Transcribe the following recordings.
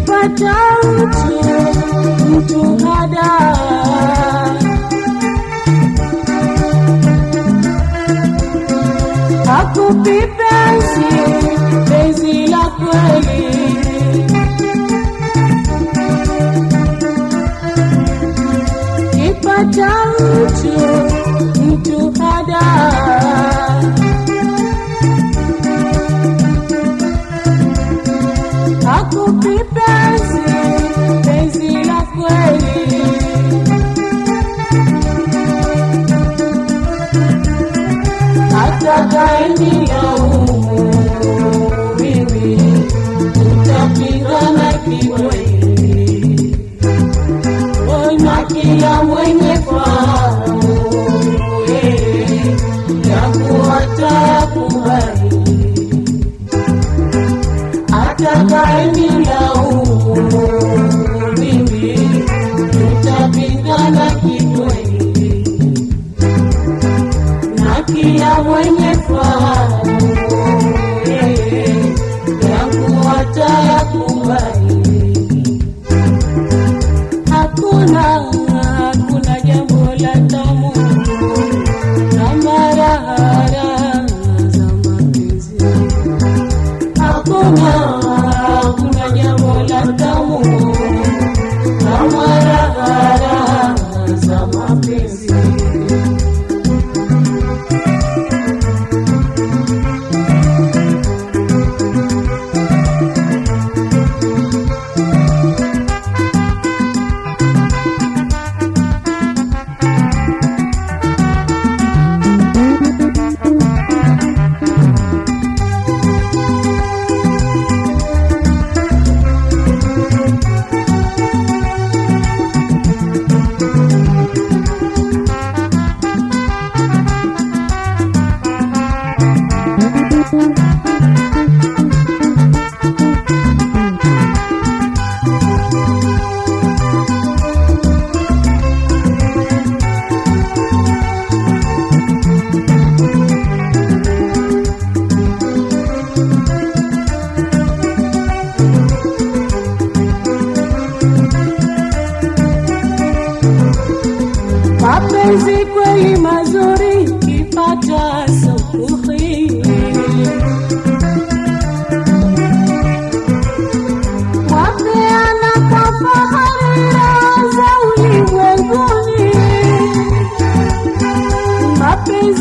Nipatauti mtu hada Kipacha uchu mtu hadaa lado mais.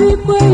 Everybody.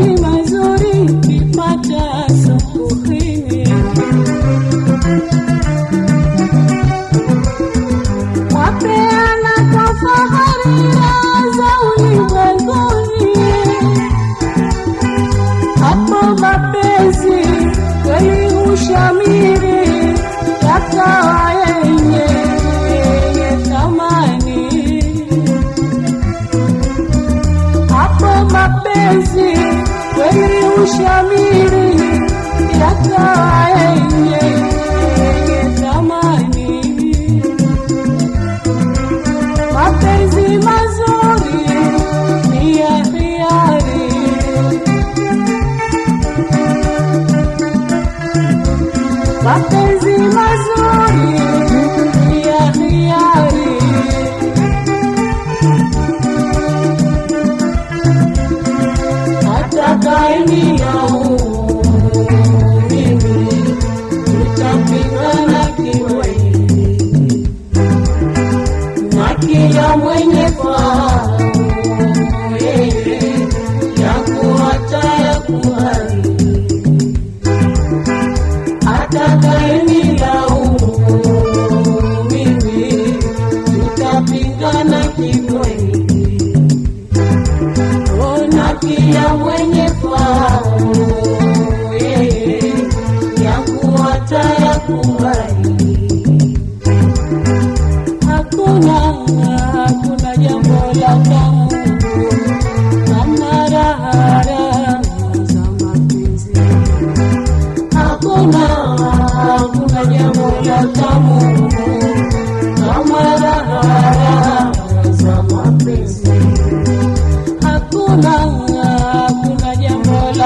Papéis e mais